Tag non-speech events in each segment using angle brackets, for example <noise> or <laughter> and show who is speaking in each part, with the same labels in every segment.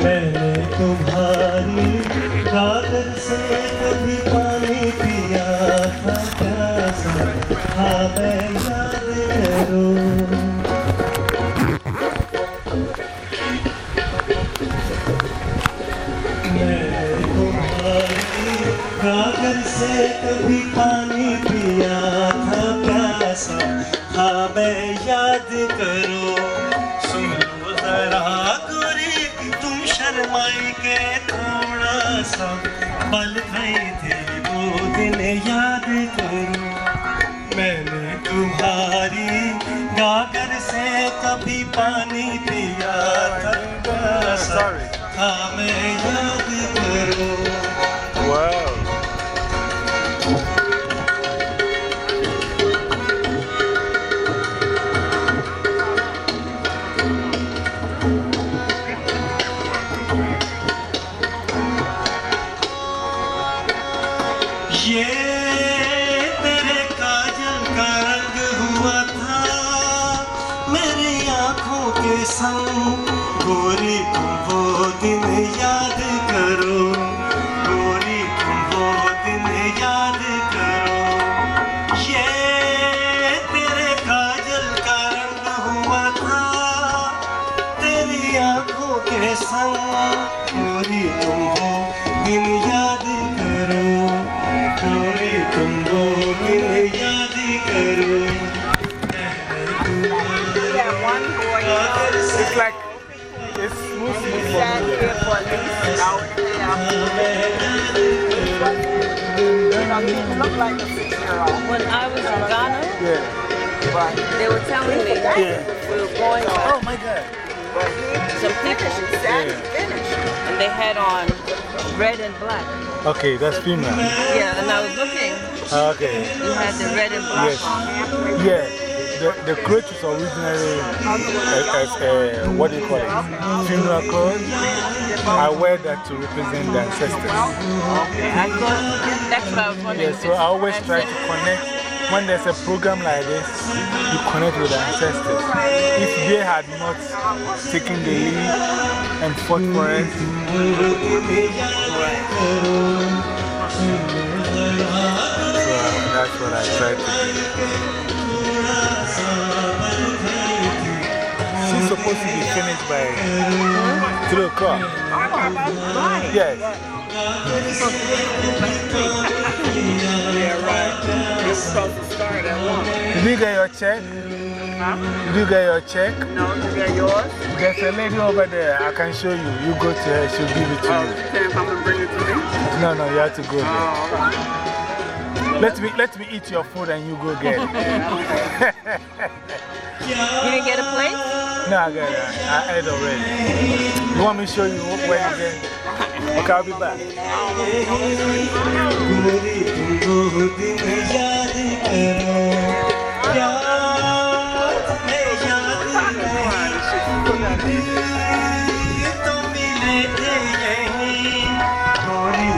Speaker 1: तुम्हारी गागर से कभी पानी पिया था प्यासा। हाँ मैं याद करूँ। गागर से कभी पानी पिया था प्यासा। हाँ मैं याद करो। सुन लो जरा शर्माई के थोड़ा सा पल गई थे वो दिन याद करो। मैंने तुम्हारी गागर से कभी पानी पिया था हाँ मैं याद करो। ये तेरे काजल का रंग हुआ था। मेरी आँखों के संग गोरी तुम वो दिन याद करो। गोरी तुम वो दिन याद करो। ये तेरे काजल का रंग हुआ था। तेरी आँखों के संग गोरी तुम वो दिन याद गोरी तुम वो दिन याद करो
Speaker 2: Yeah, one boy
Speaker 3: It's like, it's smooth, smooth for
Speaker 2: sat
Speaker 3: me.
Speaker 2: here for at least an hour and a half. You know, he looked like a six-year-old.
Speaker 4: When I was in Ghana,
Speaker 3: Yeah.
Speaker 4: they were telling me
Speaker 3: Yeah.
Speaker 4: we were going
Speaker 3: Oh
Speaker 4: on
Speaker 3: my God.
Speaker 4: some people
Speaker 2: He sat, he finished.
Speaker 4: and they had on red and black.
Speaker 3: Okay, that's female.
Speaker 4: Yeah, and I was looking,
Speaker 3: Ah, Okay.
Speaker 4: you had the red and black
Speaker 3: Yes.
Speaker 4: on.
Speaker 3: Yeah. The, the coat is originally as, as a, what do you call it? Funeral coat. I wear that to represent the ancestors.
Speaker 4: Okay, I thought, that's why I was wondering.
Speaker 3: Yeah, so I always try to connect. When there's a program like this, you connect with the ancestors. If they had not taken the lead and fought for us, so that's what I try to do. She's supposed to be finished by 3 o'clock. Yes.
Speaker 2: Yeah. You're supposed to start at one.
Speaker 3: Did you get your check? Did you get your check?
Speaker 2: No, you get yours?
Speaker 3: There's a lady over there. I can show you. You go to her, she'll give it to
Speaker 2: Oh,
Speaker 3: you.
Speaker 2: you can't come and bring it to me?
Speaker 3: No, no, you have to go there.
Speaker 2: Oh, all right.
Speaker 3: Let me, let me eat your food and you go get it. <laughs>
Speaker 4: You didn't get a plate?
Speaker 3: no, I got it. I ate already. You want me to show you where you get it? Okay, I'll be back.
Speaker 1: गोरी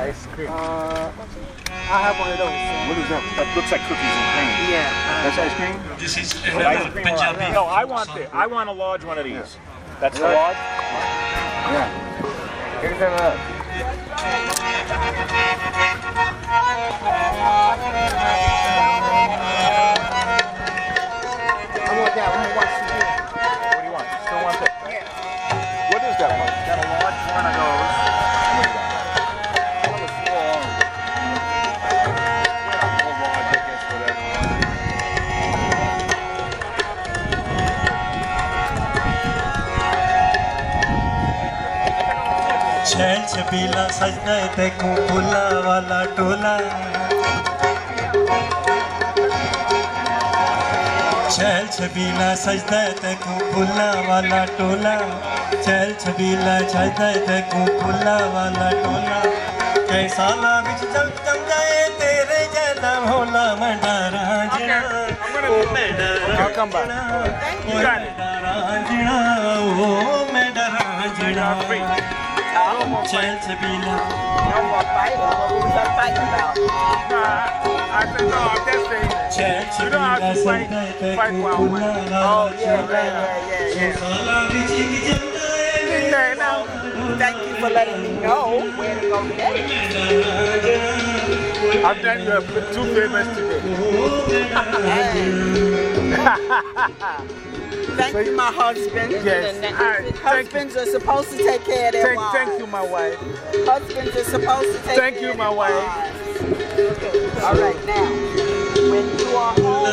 Speaker 3: ice cream.
Speaker 2: Uh, I have one of those.
Speaker 5: What is that? That looks like cookies and cream.
Speaker 2: Yeah.
Speaker 5: That's ice cream?
Speaker 1: This is
Speaker 5: Ice cream or-
Speaker 1: Punjabi.
Speaker 5: No, I want the, I want a large one of these. That's the large?
Speaker 3: Here's them
Speaker 1: छबीला सजना देखूँ फूला वाला टोला। चल छबीला सजदा देखूँ फूला वाला टोला। चल छबीला सजदा देखूँ फूला वाला टोला। कैसा ला बिच चल चल जाए तेरे जैसा भोला मैं जिना ओ डरा जिना ओ to
Speaker 3: be
Speaker 1: now. I'm tend to be now.
Speaker 3: No more
Speaker 2: fighting. What I fighting about?
Speaker 3: I said, no, I'm gonna. Fight, fight
Speaker 2: Oh, yeah, yeah, yeah, yeah. Thank you for letting me know where to go get it.
Speaker 3: I've done you two favors today.
Speaker 2: Thank you, my husband.
Speaker 3: Yes. All right. Thank you.
Speaker 2: Husbands are supposed to take care of their
Speaker 3: Thank,
Speaker 2: wives.
Speaker 3: thank you, my wife.
Speaker 2: Husbands are supposed to take
Speaker 3: Thank
Speaker 2: care
Speaker 3: you,
Speaker 2: of
Speaker 3: my
Speaker 2: their
Speaker 3: wife.
Speaker 2: wives. All right, now, when you are home,